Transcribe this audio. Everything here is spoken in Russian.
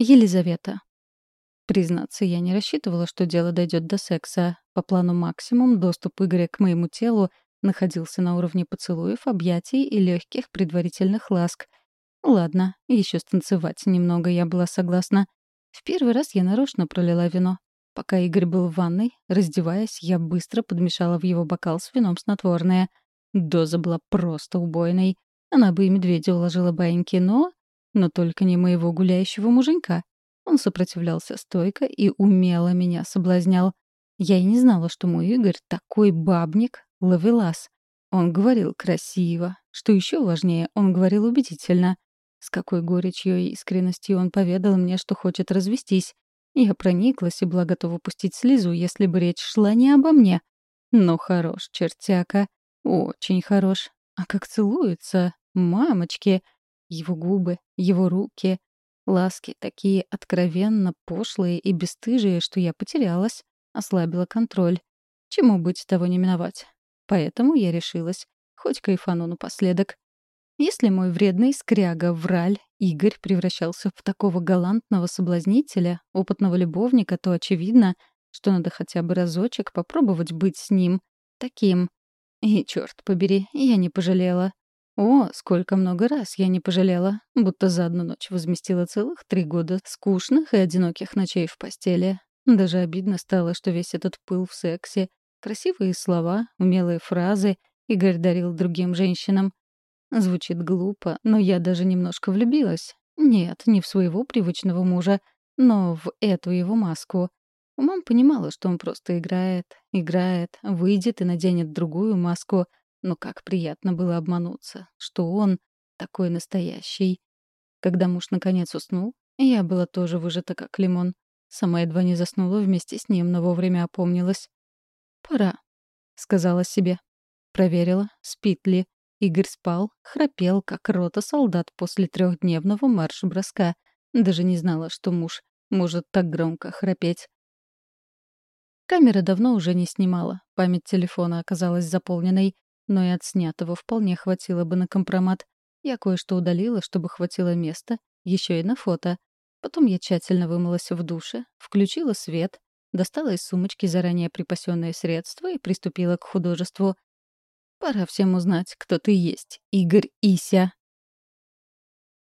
Елизавета. Признаться, я не рассчитывала, что дело дойдет до секса. По плану максимум доступ Игоря к моему телу находился на уровне поцелуев, объятий и легких предварительных ласк. Ладно, еще станцевать немного я была согласна. В первый раз я нарочно пролила вино. Пока Игорь был в ванной, раздеваясь, я быстро подмешала в его бокал с вином снотворное. Доза была просто убойной. Она бы и медведя уложила баиньки, но... Но только не моего гуляющего муженька. Он сопротивлялся стойко и умело меня соблазнял. Я и не знала, что мой Игорь такой бабник, ловелас. Он говорил красиво. Что еще важнее, он говорил убедительно. С какой горечью и искренностью он поведал мне, что хочет развестись. Я прониклась и была готова пустить слезу, если бы речь шла не обо мне. Но хорош, чертяка. Очень хорош. А как целуется, мамочки. Его губы, его руки, Ласки такие откровенно пошлые и бесстыжие, что я потерялась, ослабила контроль. Чему быть, того не миновать. Поэтому я решилась. Хоть кайфану напоследок. Если мой вредный скряга враль Игорь превращался в такого галантного соблазнителя, опытного любовника, то очевидно, что надо хотя бы разочек попробовать быть с ним. Таким. И, черт побери, я не пожалела. О, сколько много раз я не пожалела, будто за одну ночь возместила целых три года скучных и одиноких ночей в постели. Даже обидно стало, что весь этот пыл в сексе, красивые слова, умелые фразы Игорь дарил другим женщинам. Звучит глупо, но я даже немножко влюбилась. Нет, не в своего привычного мужа, но в эту его маску. Умом понимала, что он просто играет, играет, выйдет и наденет другую маску — но как приятно было обмануться, что он такой настоящий. Когда муж наконец уснул, я была тоже выжата как лимон. Сама едва не заснула вместе с ним, но вовремя опомнилась. «Пора», — сказала себе. Проверила, спит ли. Игорь спал, храпел, как рота солдат после трехдневного марш-броска. Даже не знала, что муж может так громко храпеть. Камера давно уже не снимала. Память телефона оказалась заполненной но и от снятого вполне хватило бы на компромат. Я кое-что удалила, чтобы хватило места, еще и на фото. Потом я тщательно вымылась в душе, включила свет, достала из сумочки заранее припасенные средства и приступила к художеству. Пора всем узнать, кто ты есть, Игорь Ися.